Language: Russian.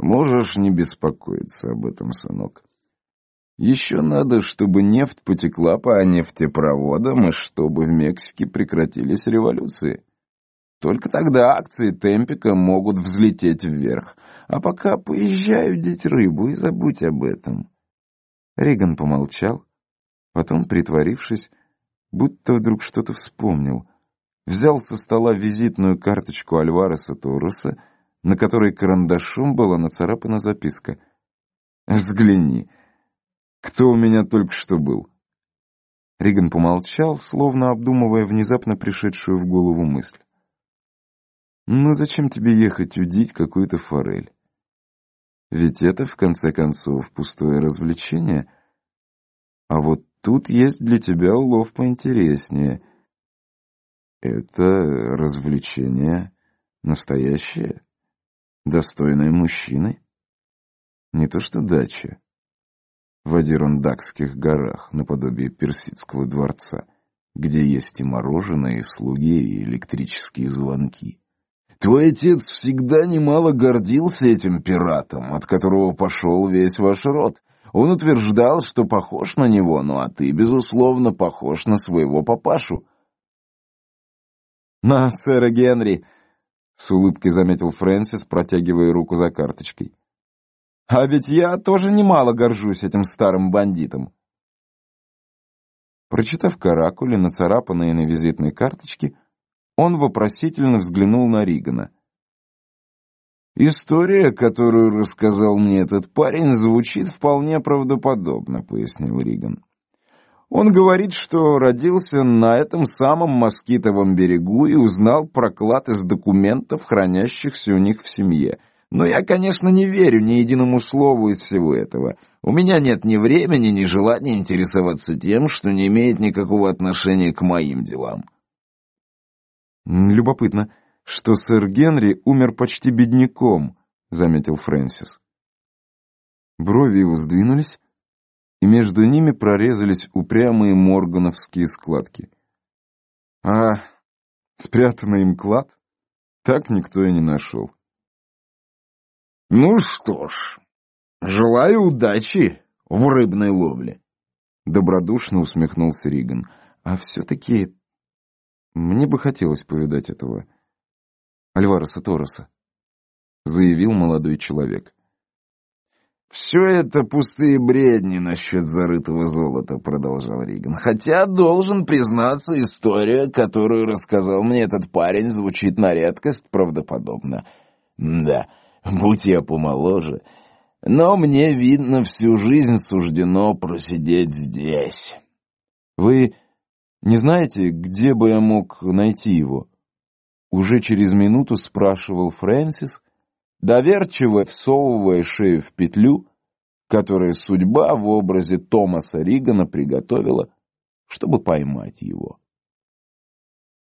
Можешь не беспокоиться об этом, сынок. Еще надо, чтобы нефть потекла по нефтепроводам и чтобы в Мексике прекратились революции. Только тогда акции Темпика могут взлететь вверх. А пока поезжай удить рыбу и забудь об этом. Риган помолчал, потом, притворившись, будто вдруг что-то вспомнил, взял со стола визитную карточку Альвареса Торуса, на которой карандашом была нацарапана записка. «Взгляни, кто у меня только что был?» Риган помолчал, словно обдумывая внезапно пришедшую в голову мысль. «Ну зачем тебе ехать удить какую-то форель? Ведь это, в конце концов, пустое развлечение. А вот тут есть для тебя улов поинтереснее. Это развлечение настоящее, достойное мужчины. Не то что дача в Адирондакских горах, наподобие персидского дворца, где есть и мороженое, и слуги, и электрические звонки. Твой отец всегда немало гордился этим пиратом, от которого пошел весь ваш род. Он утверждал, что похож на него, ну а ты, безусловно, похож на своего папашу. «На сэра Генри!» — с улыбкой заметил Фрэнсис, протягивая руку за карточкой. «А ведь я тоже немало горжусь этим старым бандитом». Прочитав каракули, нацарапанные на визитной карточке, он вопросительно взглянул на Ригана. «История, которую рассказал мне этот парень, звучит вполне правдоподобно», — пояснил Риган. «Он говорит, что родился на этом самом москитовом берегу и узнал про клад из документов, хранящихся у них в семье. Но я, конечно, не верю ни единому слову из всего этого. У меня нет ни времени, ни желания интересоваться тем, что не имеет никакого отношения к моим делам». «Любопытно, что сэр Генри умер почти бедняком», — заметил Фрэнсис. Брови его сдвинулись, и между ними прорезались упрямые моргановские складки. А спрятанный им клад так никто и не нашел. «Ну что ж, желаю удачи в рыбной ловле», — добродушно усмехнулся Риган. «А все-таки мне бы хотелось повидать этого Альвареса Тороса, заявил молодой человек. «Все это пустые бредни насчет зарытого золота», — продолжал Риган. «Хотя, должен признаться, история, которую рассказал мне этот парень, звучит на редкость правдоподобно. Да, будь я помоложе, но мне, видно, всю жизнь суждено просидеть здесь». «Вы не знаете, где бы я мог найти его?» Уже через минуту спрашивал Фрэнсис, доверчиво всовывая шею в петлю, которую судьба в образе Томаса Ригана приготовила, чтобы поймать его.